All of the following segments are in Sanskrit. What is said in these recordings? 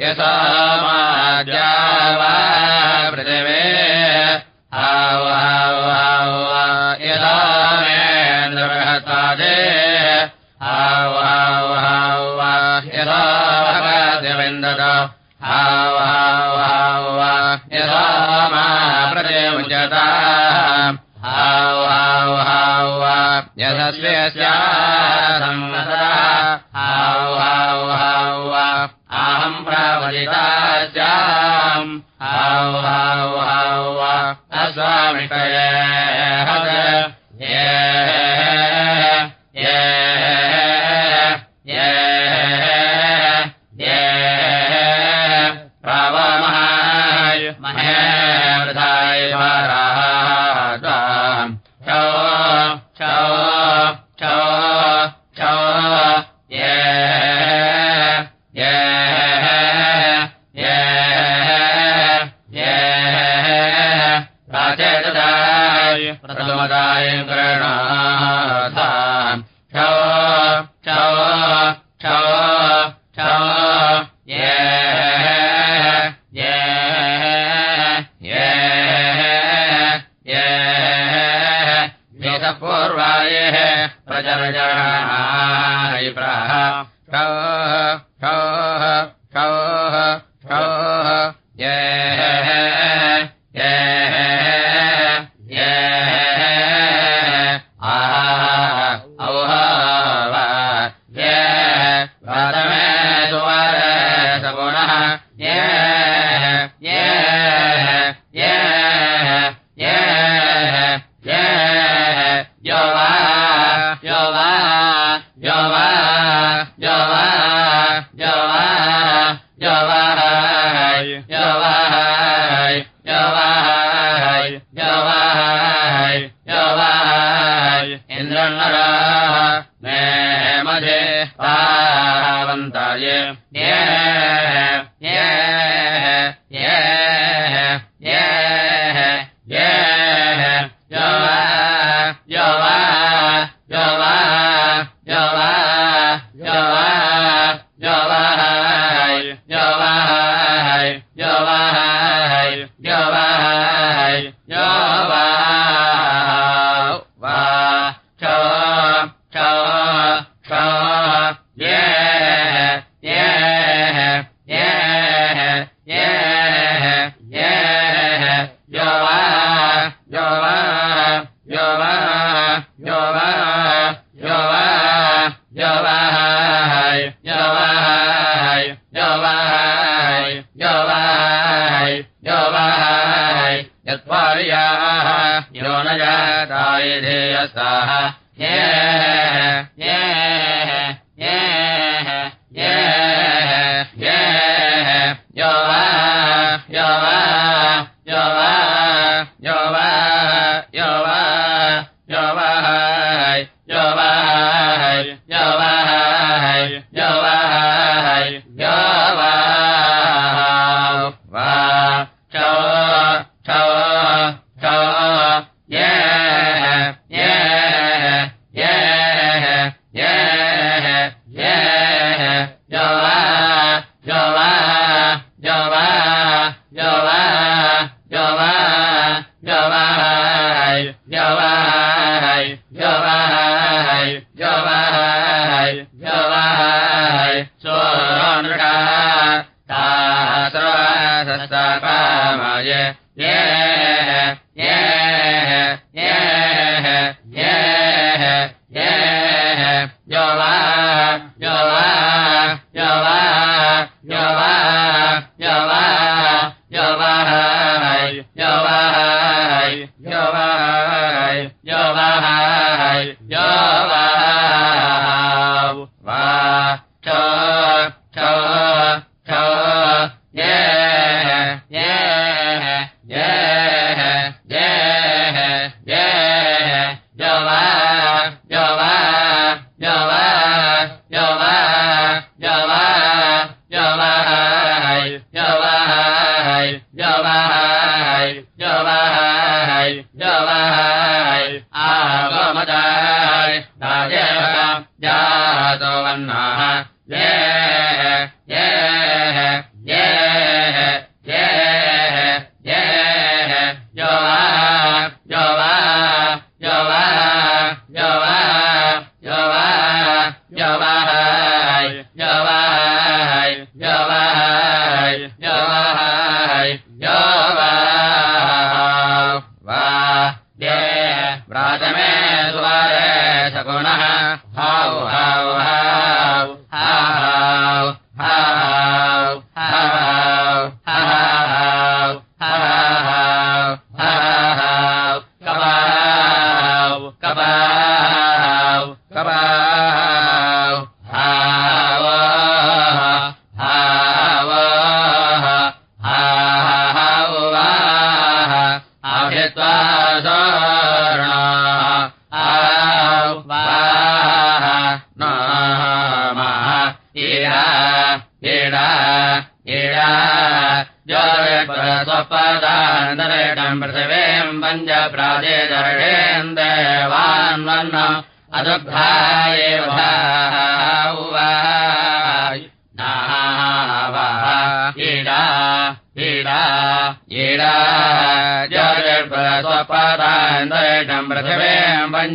यथा वा पृथिवे यदा मेन्द्रहता दे भगवद्यविन्दत यदा मा प्रतिमुचता यशस्वेस्या अहम् अस्वामिकये प्रथमदाय ज्वल पृथिवीम् स्वपादाय दरेटम् पृथ्वेम् भञ्जप्रादे जरणेन्दवान् वन अदुभायेव ज्वल प्र स्वपादाय दरेटम् प्रथमेन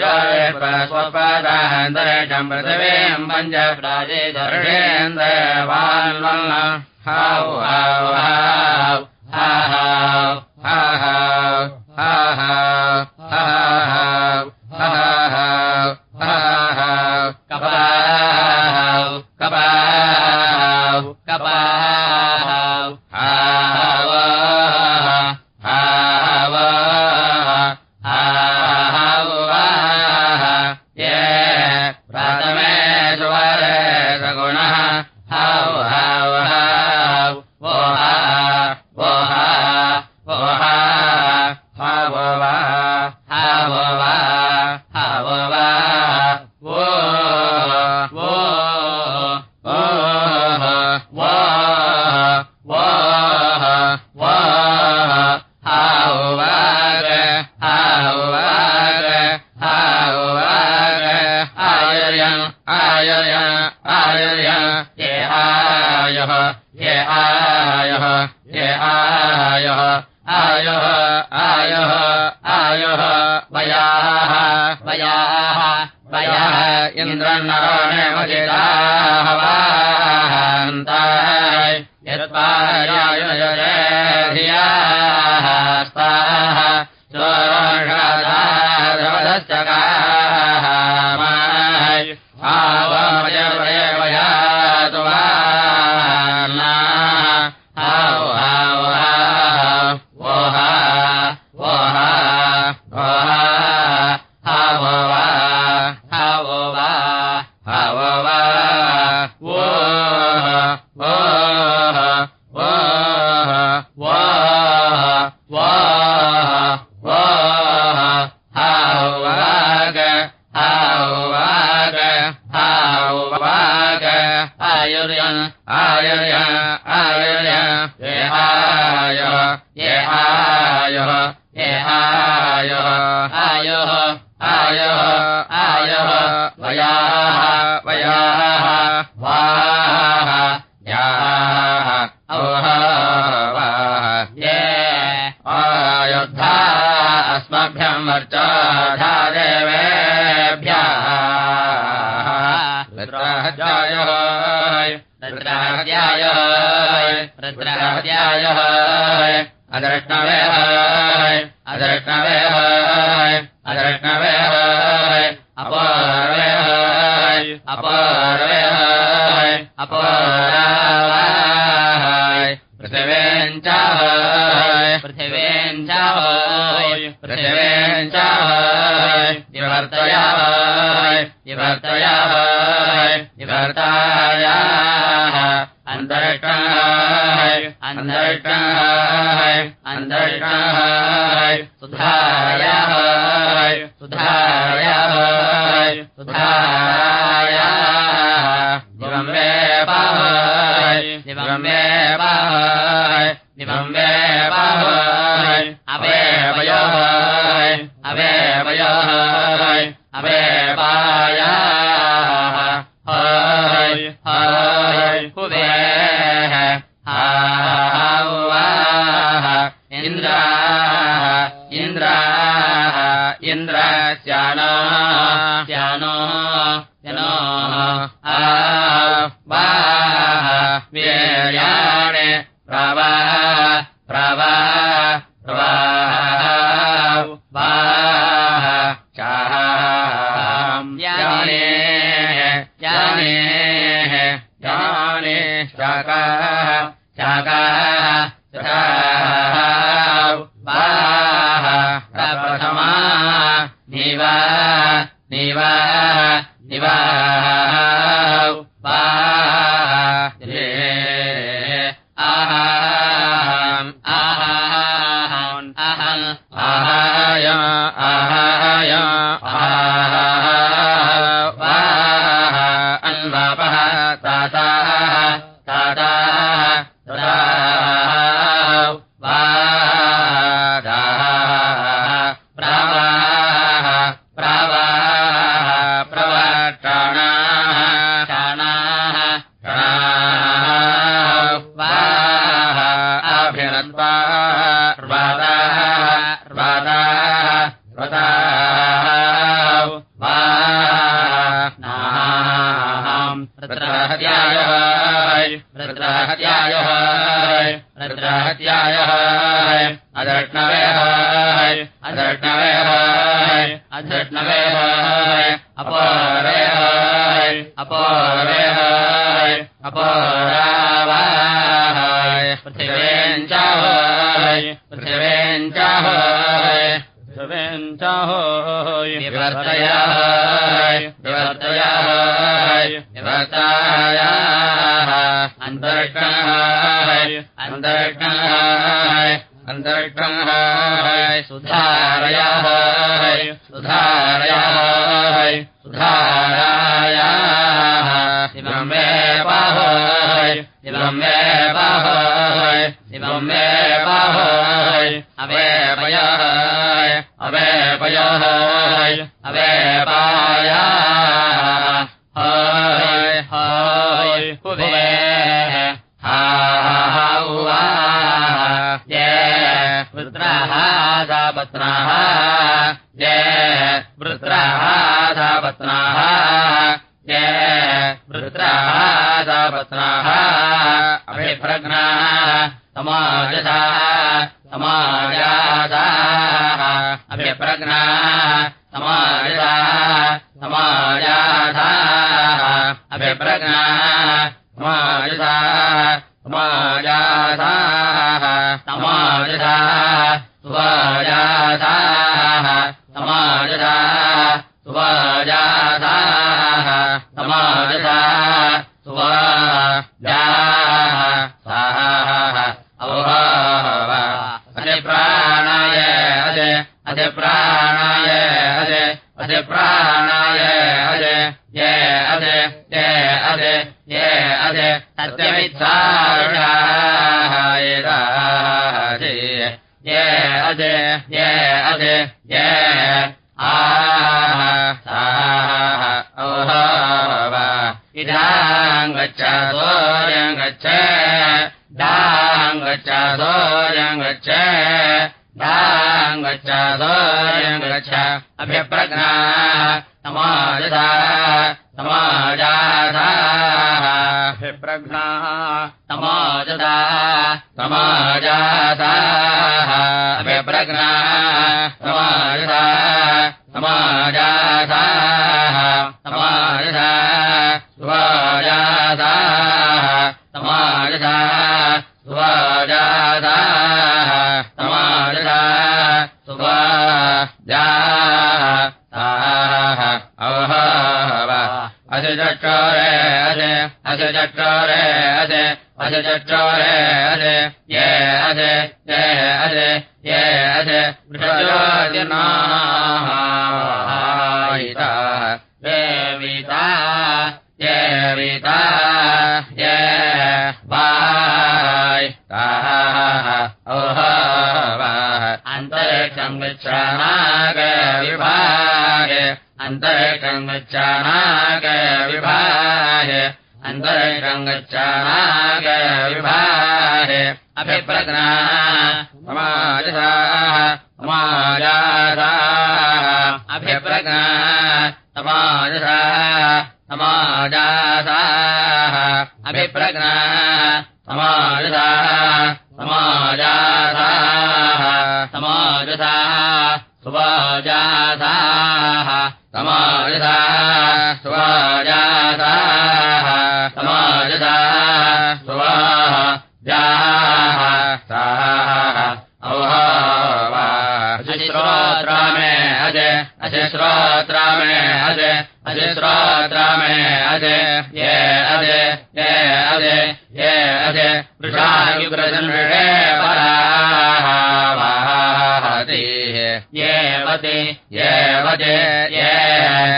स्वम्वे हरिः रुद्राहत्याय रुद्राहत्याय अदर्ष्टव्यहार अदर्ष्टव्य व्यह अपारवे अपारवे अपारवेय पृथिवेञ्चाय पृथिवेञ्चाय पृथिवेञ्चाय विवर्तया विवर्तया विवर्ताया अन्तरिक्षाय अन्तरिक्षाय अन्तरिक्षाय सुधायाय सुधायाय सुधाया। दिवं वे पाय दिवं वे पाय दिवं वे पाय अवेवयाय वयोः अवे वयोः अवे हावाः इन्द्राः इन्द्राः स्यानो यनो आ वता वृत्राः दापत्नाः ये वृत्राः दापत्नाः ये वृत्राः अभिप्रज्ञाः समाजसाः समाजासाः। अभिप्रज्ञाः समाजसाः समाजासाः। अभिप्रज्ञाः समाजसाः समाजासाः समाजसाः सुवाजासाः समाजसाः सुवाजासाः समाजसाः सुवाजाः साः औहाव अज प्राणाय अज अज प्राणाय अज अज प्राणाय अज ये अज ये अज ये अज सत्यमित्सारुणाय ये अज ये अज ये आह साः औहाव इदाङ्गच्छ सोऽयङ्गच्छ दाङ्गच्छ सोऽयङ्गच्छ अभ्यप्रज्ञा समाजसा समाजासाः। अभिप्रघ्नाः समाजदा समाजासाः। अभिप्रज्ञा समाजसा सुवाजासाः समाजसा सुवाजासाः समाजसा सुवाजाः साः औहा असि चक्षोरे चक्षोरे असे असि चक्षोरे असे ये देविता देविता ओह अन्तरिक्षम् गच्छानाग विभागे अन्तरिक्षम् विभागे अन्तरिक्षम् गच्छानाग विभागे अभिप्रज्ञा समाजासाः अभिप्रज्ञा समाजसाः समाजासाः अभिप्रज्ञा समाजसाः समाजासाः समाजसाः सुवाजासाः समाजसाः सुवाजासाः समाजसाः सुवाजाः साः श्रोत्रा मे अजय अजय श्रोत्रा मे अजय अजय श्रोत्रा मे अजय ये अजय ये अजय ये अजय वृषायुग्रजन्मृषे परावाहति ये वति, ये वजे ये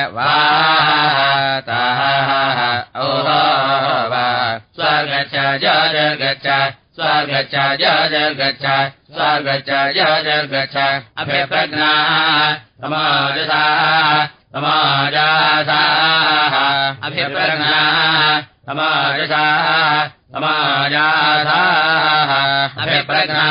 वाताः। ओह स्वगच्छ, जगच्छ स्वगच्छ, जगच्छ समाजसाः समाजासाः अभिप्रज्ञा समाजसाः समाजासाः अभिप्रज्ञा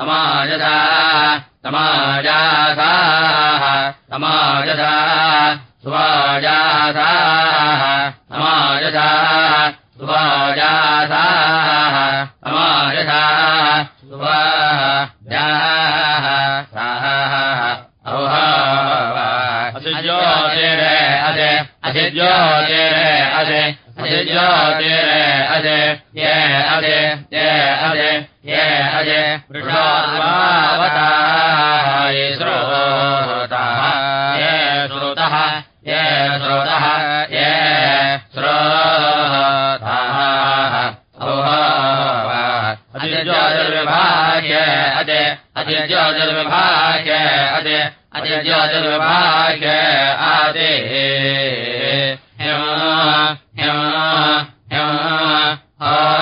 समाजसाः समाजासाः समाजसाः सुवाजासाः समाजसाः सुवाजासाः समाजसाः सुवाजाः साः असिज्योतिरे असे असिज्योतिरे असे असिज्योतिरे असे ये असे ये असे ये असे वृषावताः ये श्रोताः ये श्रुतः ये श्रोतः ये श्रोताः अतिज्योतिर्विभाग्य अदे अतिज्योतिर्विभाग्य अदे अतिज्योतिर्विभाग्य आदे ह्यम ह्यम ह्यम हा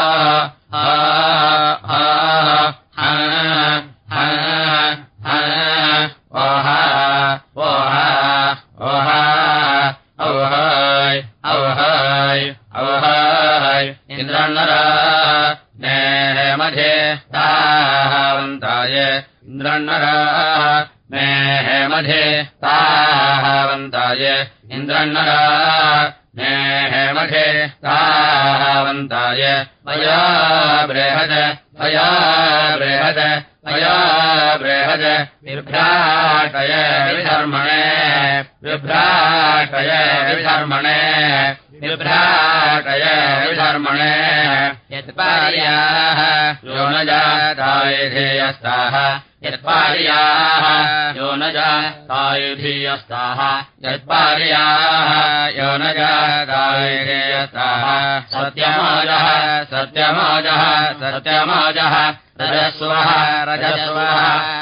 सत्यमाजः। रजस्वः रजस्वः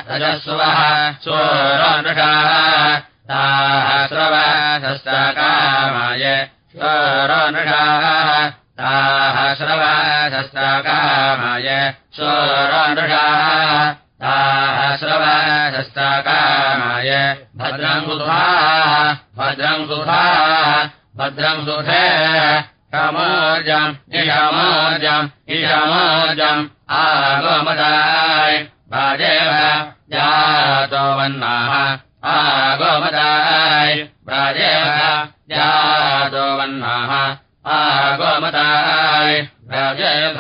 रजस्वः सोरनृषाः ताः श्रवसस्तकामाय सोरनृषाः ताः श्रवसस्तकामाय सोरनृषाः ताः श्रवसस्तकामाय भद्रम् सुधाः भद्रम् सुधाः भद्रम् सुधे षमोर्जम् इषमोर्जम् इषमोर्जम् आगोमदाय। भाजेव जातो वन्नाः आगोमदाय। प्राजेव जातो वन्नाः आगोमदाय। प्राजेव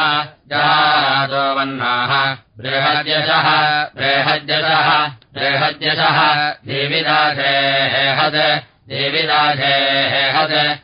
जातो वन्नाः। बृहद्यशः बृहद्यशः बृहद्यशः। देविदाधे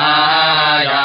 आया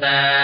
the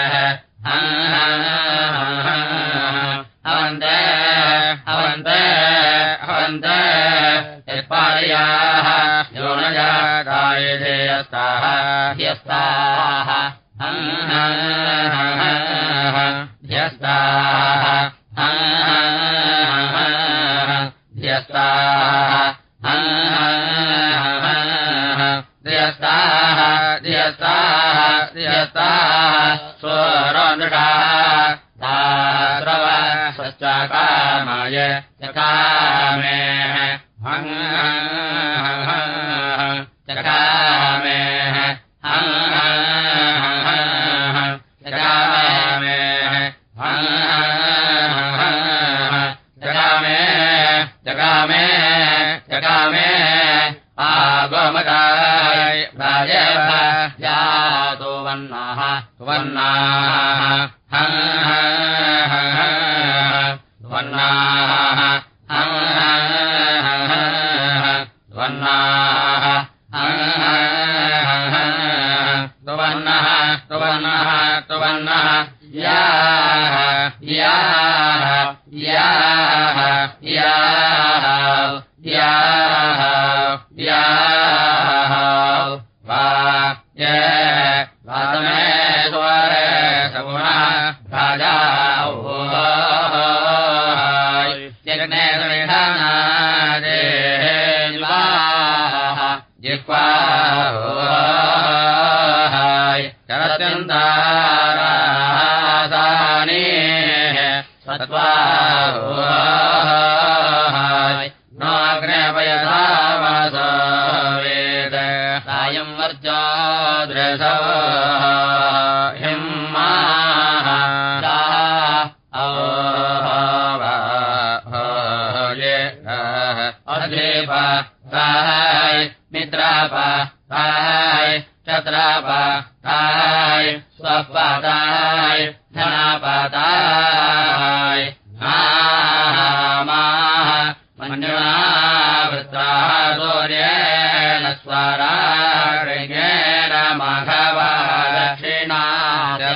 सूर्येण स्वरागेण माघवा दक्षिणा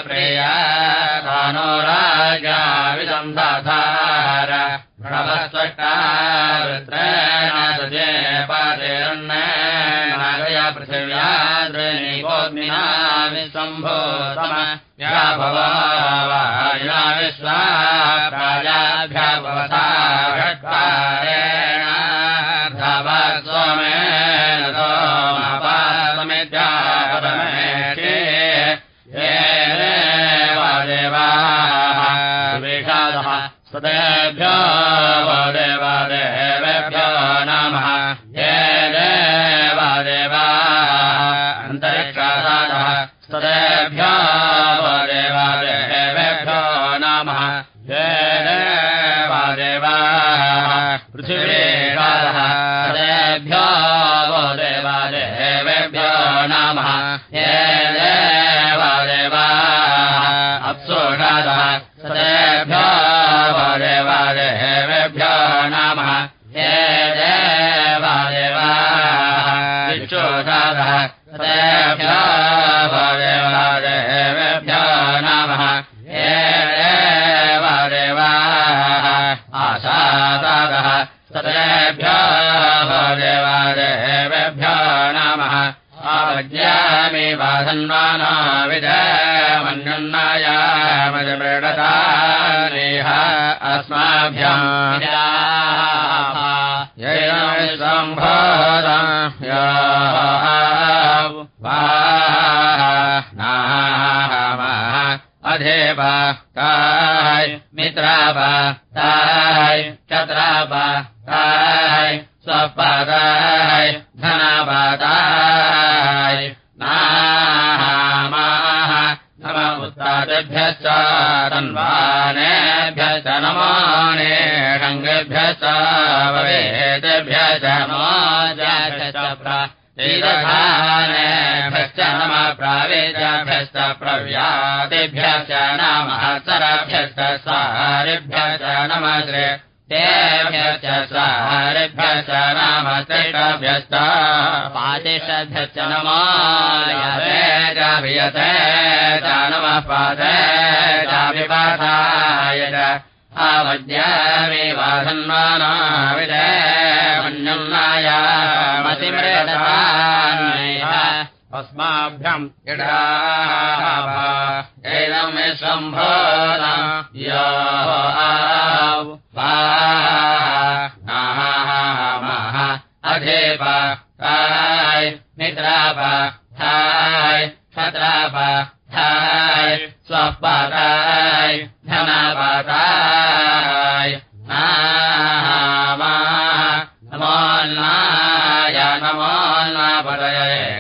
प्रिया दानो राजा विदन्धाधार प्रणवस्वष्टा वृत्रेण सजे पादेरन्नगय पृथिव्याद्रिनिगोग्निना विसम्भूतम व्याभवायुना विश्वा प्राजाभ्याभवता षट्कारेण ये देवादेवाः विक्षोषादः सदेभ्यो देवादेवेभ्यो नमः। ये देवादेवाः आशादादः सदेभ्यो देवादेवेभ्यो नमः। आवज्यामि बाधन्वाना विदमन्युन्नायामजमृडता नेह अस्माभ्याम् अधेप ताय मित्राप ताय चत्राप ताय स्वपदाय धनापदाय नामाः नम तन्वानेभ्यश्च नमाने षङ्गेभ्यश्च भवेदेभ्यश्च नमोजाभ्यश्च तीरधानेभ्यश्च नम प्रावेदाभ्यश्च प्रव्यादिभ्यश्च नमः सरभ्यश्च सारिभ्यश्च नमः नमायते च नमः पादे चाविपाठाय च आवद्यामि वाधन्वाना विदे मन्युन्नायामतिमृतवान्यैः अस्माभ्यम् इडाभ एनमे सम्भर यो नामः अधेप थाय निद्राप थाय क्षत्राप नमो नाय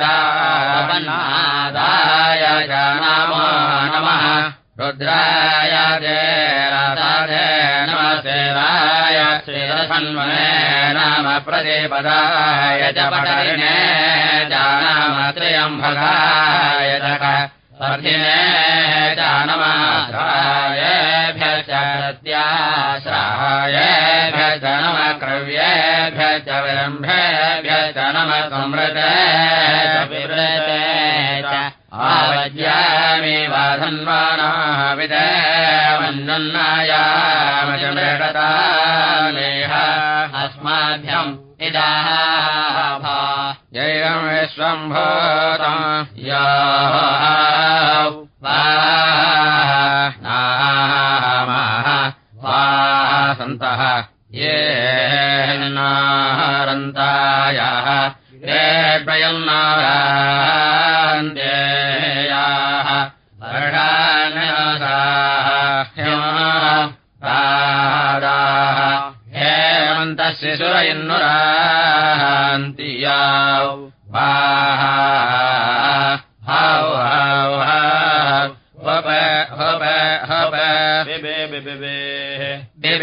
जापन्नादाय च नमो नमः। रुद्राय देरादे नमसेवाय श्रीरसन्मने नाम प्रदीपदाय च पटरिणे जानाम त्र्यम्भगाय तक अर्थिने नम क्रव्येभ्यश्च विरम्भेभ्यश्च नम संवृते विव्रते च वाधन्वानाः विदेवन्नुन्नायामजमृगतानेह अस्माभ्यम् इदाः जयम् विश्वम्भूतम् यो सन्तः ये नारन्तायाः ते प्रयन्नारान्देयाः नारान्त्य हेमन्तस्य सुरयन्नुरान्ति याः हौ हौ देव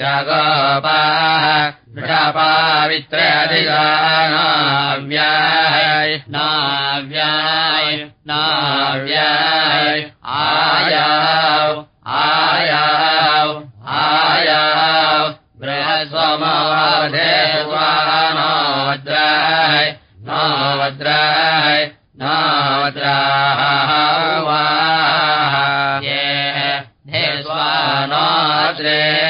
जगोपाः पावित्राव्याय नाव्याय नाव्याय आयाव आयाव आया बृहस्वधे स्वा न वा ये ने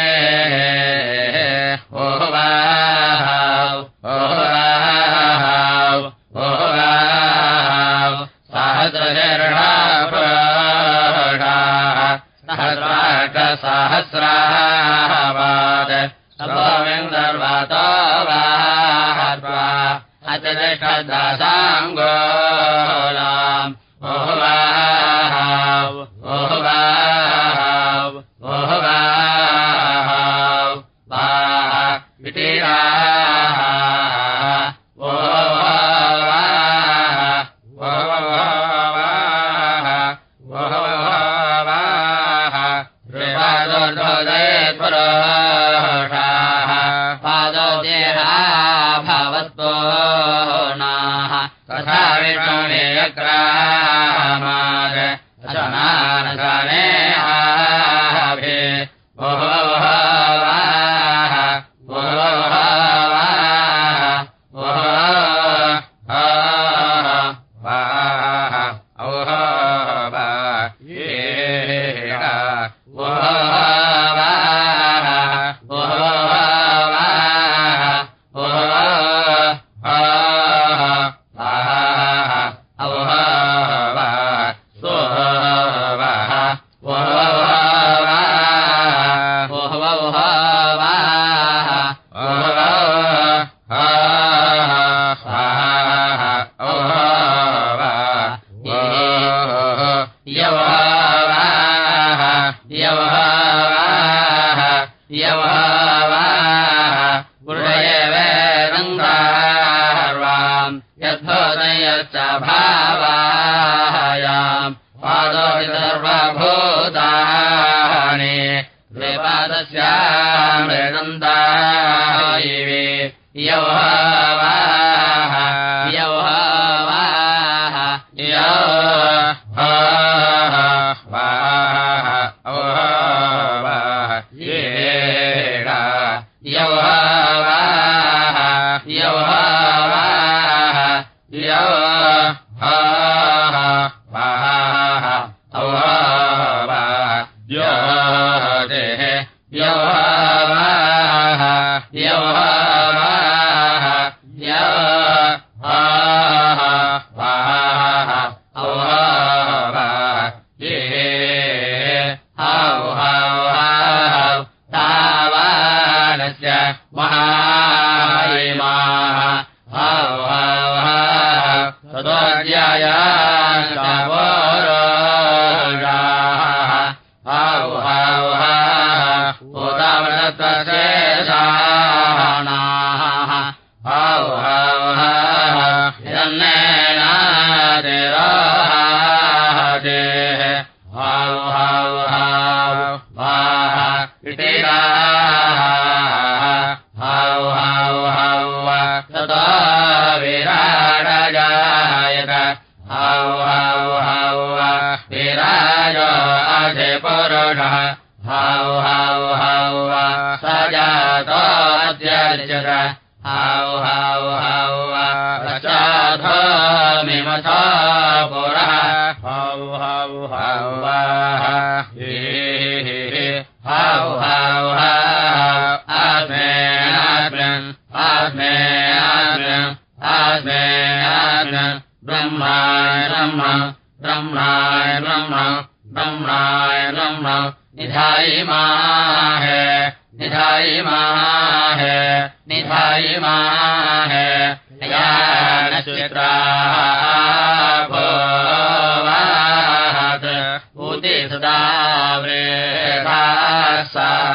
सहस्रादीन्द्रवादवाच ओह दासाङ्गोलाम् ओह वा ओह मे ब्रह्मा ब्रह्माय ब्रह्म ब्रह्माय ब्रह्म। निधायि रम निधायिमा है निधायिमा है निधायिमा हैरा सा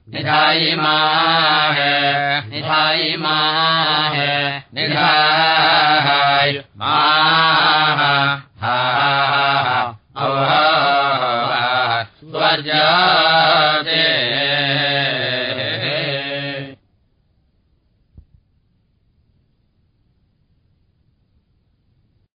निधायिमा निधाय माह हा ओजा